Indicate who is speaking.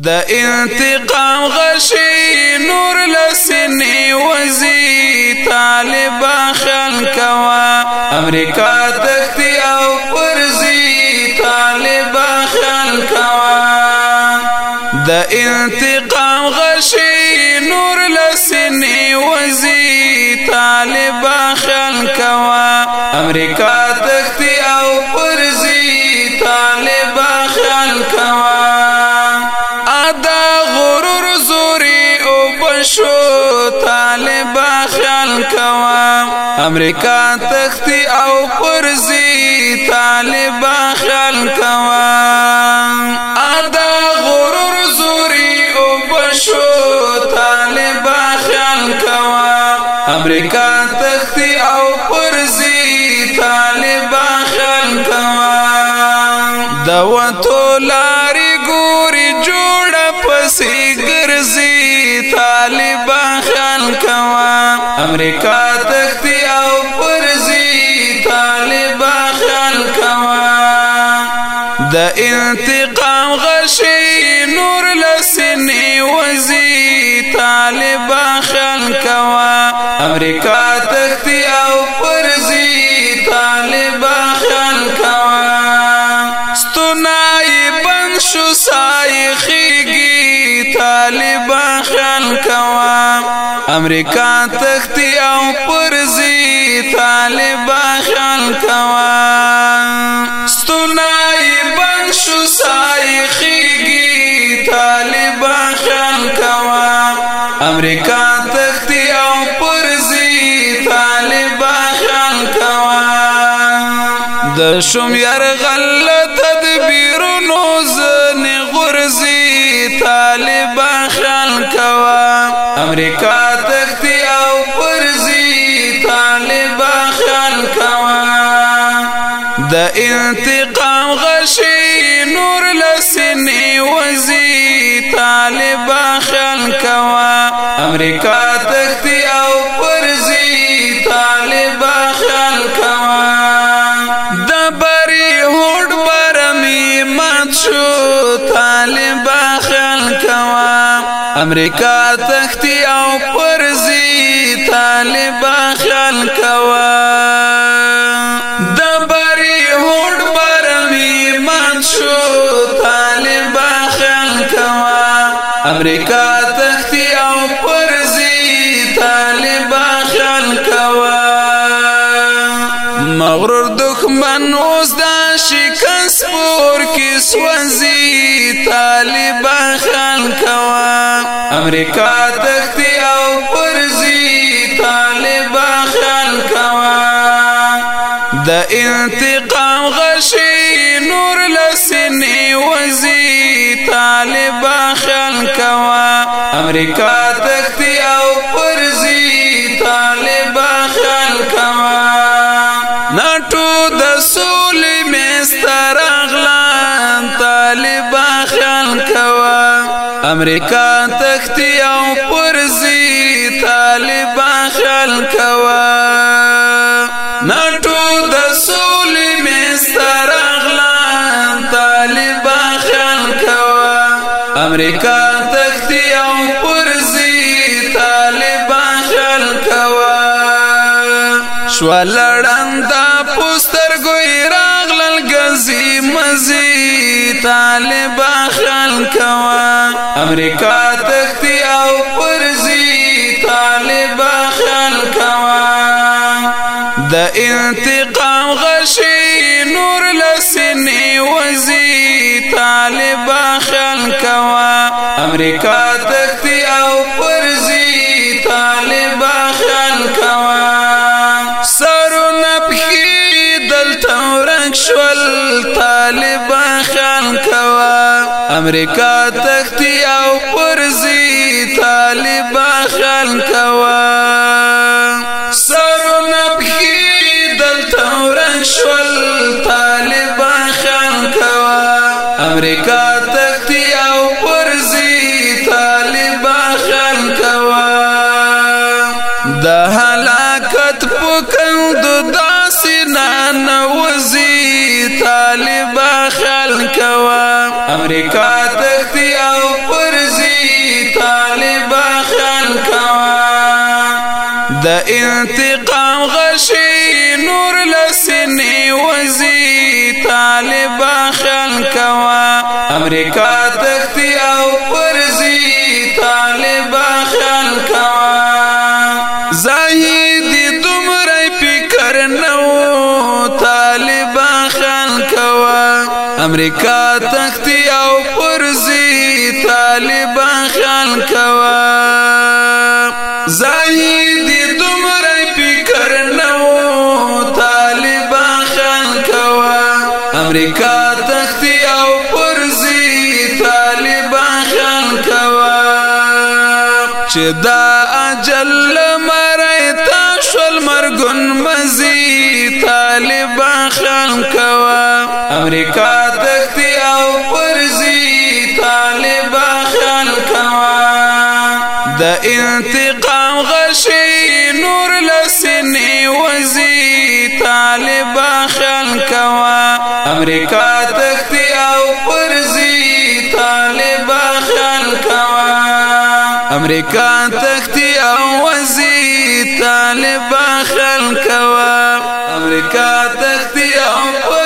Speaker 1: د انتقام غشي نور لسنې وزي طالب خلکوا امریکا تختی او پرزي طالب خلکوا د انتقام غشي نور لسنې وزي طالب خلکوا
Speaker 2: امریکا
Speaker 1: تختی او پرزي طالب خلکوا شو طالب خیال کوا امریکا تختی او پرزی طالب خیال کوا ادا غرور زوري او بشو طالب خیال کوا امریکا تختی او پرزی طالب خیال کوا دوتو لاري ګوري جوړ امریکا تختی او پرزی طالبا خیال کوا د انتقام غشی نور لسنی وزی طالبا خیال کوا امریکا تختی او پرزی طالبا امریکا تختی او پرزی طالبا خیال کوا ستنائی بنشو سائی خیگی طالبا خیال کوا امریکا تختی او پرزی طالبا خیال کوا د شم یرغل تدبیرونو زنی غرزی طالبا خیال کوا
Speaker 3: امریکا
Speaker 1: تختی او پرزی طالبا خیال کوا د انتقام غشی نور لسنی وزی طالبا خیال کوا امریکا تختی او پرزی طالبا خیال کوا امریکا تختی او پرزی طالبان خیال کوا د بری هوډ برمی مان شو طالبان خیال کوا امریکا تختی او پرزی طالبان خیال کوا
Speaker 3: مغرور
Speaker 1: دښمن اوس د شکست پور کې سوځي طالبان خیال کوا امریکا تختی او پرزی طالبا خیال کوا
Speaker 2: د انتقام
Speaker 1: غشی نور لسنی وزی طالبا خیال کوا امریکا تختی او پرزی طالبا خیال کوا ناټو د سو امریکا تختی او پرزی طالبان خلق وا نټو د سولې مسترغلان طالبان خلق وا امریکا تختی او پرزی طالبان خلق وا شو لړنده پوستر ګوی راغلل غزي مزي طالب خلک وا امریکا تختی او پرزي طالب خلک وا د انتقام غشي نور لسنې وزي طالب خلک وا امریکا تختی او پرزي طالب خلک وا
Speaker 3: امریکا
Speaker 1: تختی او پرزی طالب خلک وا سر نبخي دلته ورن شول طالب خلک وا
Speaker 3: امریکا امریکا
Speaker 1: تختی او پرزی طالبا خیال کوا د انتقام غشی نور لسنی وزی طالبا خیال کوا امریکا تختی او پرزی طالبا خیال کوا زاهدی دمرای فکر نو طالبا خیال کوا
Speaker 3: امریکا
Speaker 1: ته تختی او پرزی طالبان خان کوا چې دا اجل مړی تا شل مرګون مزي طالبان خان کوا امریکا تختی او پرزی طالبان خان کوا د انتقام غشي نور لسنی وزي طالبان خان امریکا تختی او پرزی طالبا خیال کوا امریکا تختی او وزی طالبا خیال کوا امریکا تختی او پرزی